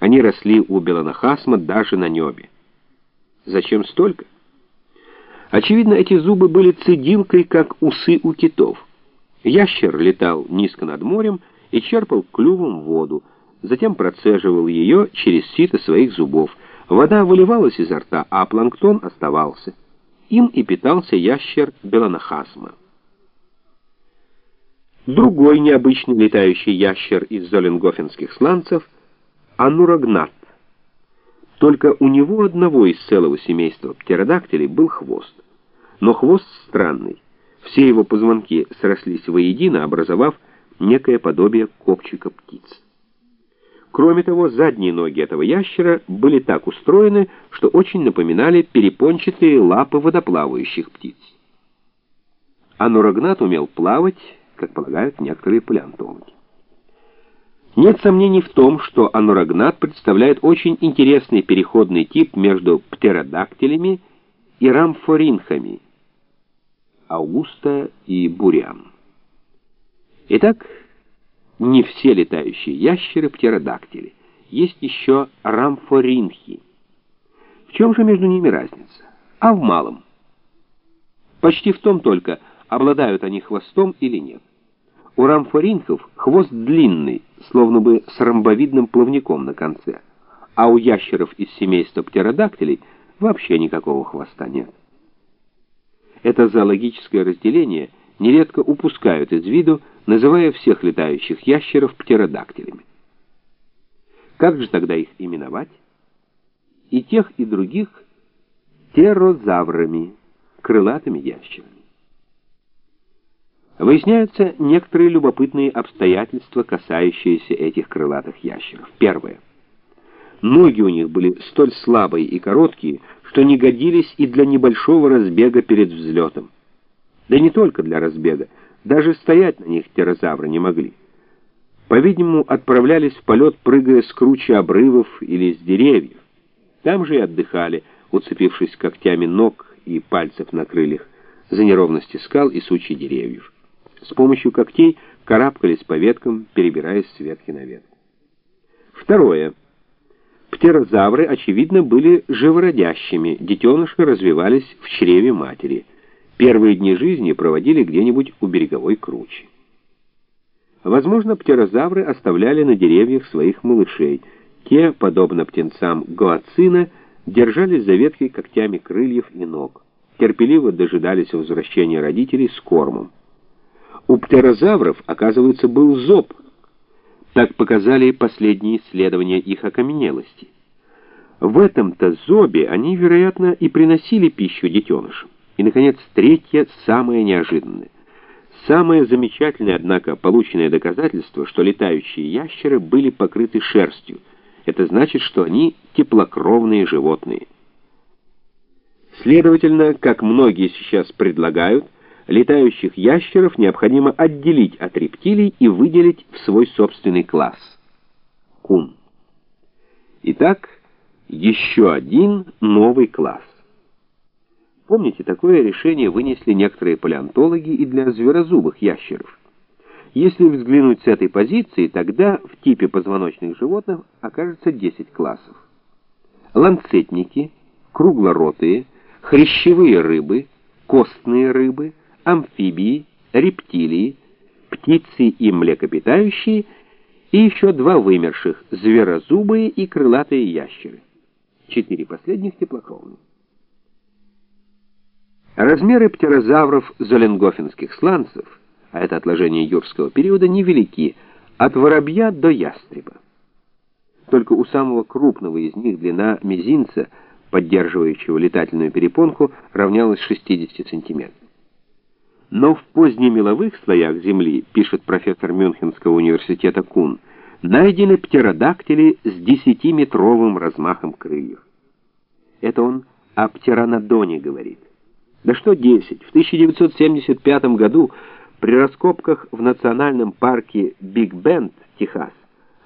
Они росли у Беланахасма даже на небе. Зачем столько? Очевидно, эти зубы были цедилкой, как усы у китов. Ящер летал низко над морем и черпал клювом воду, затем процеживал ее через сито своих зубов. Вода выливалась изо рта, а планктон оставался. Им и питался ящер Беланахасма. Другой необычный летающий ящер из золенгофенских сланцев — анурагнат. Только у него одного из целого семейства птеродактилей был хвост. Но хвост странный. Все его позвонки срослись воедино, образовав некое подобие копчика птиц. Кроме того, задние ноги этого ящера были так устроены, что очень напоминали перепончатые лапы водоплавающих птиц. Анурагнат умел плавать, как полагают некоторые палеонтологи. Нет сомнений в том, что анурагнат представляет очень интересный переходный тип между птеродактилями и рамфоринхами, Аугуста и Бурям. Итак, не все летающие ящеры птеродактили. Есть еще рамфоринхи. В чем же между ними разница? А в малом. Почти в том только, обладают они хвостом или нет. У рамфоринхов хвост длинный, словно бы с ромбовидным плавником на конце, а у ящеров из семейства птеродактилей вообще никакого хвоста нет. Это зоологическое разделение нередко упускают из виду, называя всех летающих ящеров птеродактилями. Как же тогда их именовать? И тех, и других терозаврами, крылатыми ящерами. Выясняются некоторые любопытные обстоятельства, касающиеся этих крылатых ящеров. Первое. Ноги у них были столь слабые и короткие, что не годились и для небольшого разбега перед взлетом. Да не только для разбега, даже стоять на них птерозавры не могли. По-видимому, отправлялись в полет, прыгая с круче обрывов или с деревьев. Там же и отдыхали, уцепившись когтями ног и пальцев на крыльях за неровности скал и сучьи деревьев. С помощью когтей карабкались по веткам, перебираясь с ветки на ветку. Второе. Птерозавры, очевидно, были живородящими, детеныши развивались в чреве матери. Первые дни жизни проводили где-нибудь у береговой кручи. Возможно, птерозавры оставляли на деревьях своих малышей. Те, подобно птенцам гоацина, держались за ветки когтями крыльев и ног. Терпеливо дожидались возвращения родителей с кормом. У птерозавров, оказывается, был зоб. Так показали последние исследования их окаменелости. В этом-то зобе они, вероятно, и приносили пищу детенышам. И, наконец, третье, самое неожиданное. Самое замечательное, однако, полученное доказательство, что летающие ящеры были покрыты шерстью. Это значит, что они теплокровные животные. Следовательно, как многие сейчас предлагают, летающих ящеров необходимо отделить от рептилий и выделить в свой собственный класс. Кун. Итак, еще один новый класс. Помните, такое решение вынесли некоторые палеонтологи и для зверозубых ящеров. Если взглянуть с этой позиции, тогда в типе позвоночных животных окажется 10 классов. Ланцетники, круглоротые, хрящевые рыбы, костные рыбы, амфибии, рептилии, птицы и млекопитающие и еще два вымерших – зверозубые и крылатые ящеры. Четыре последних теплокровные. Размеры птерозавров золенгофенских сланцев, а это отложение юрского периода, невелики, от воробья до ястреба. Только у самого крупного из них длина мизинца, поддерживающего летательную перепонку, равнялась 60 сантиметров. Но в позднемеловых слоях Земли, пишет профессор Мюнхенского университета Кун, найдены птеродактили с десятиметровым размахом крыльев. Это он о птеранодоне говорит. Да что 10? В 1975 году при раскопках в национальном парке Биг Бенд, Техас,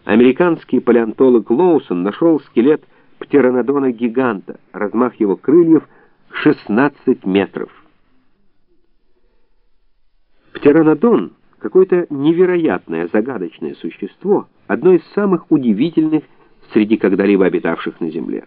американский палеонтолог Лоусон нашел скелет птеранодона гиганта, размах его крыльев 16 метров. Птеранодон — какое-то невероятное загадочное существо, одно из самых удивительных среди когда-либо обитавших на Земле.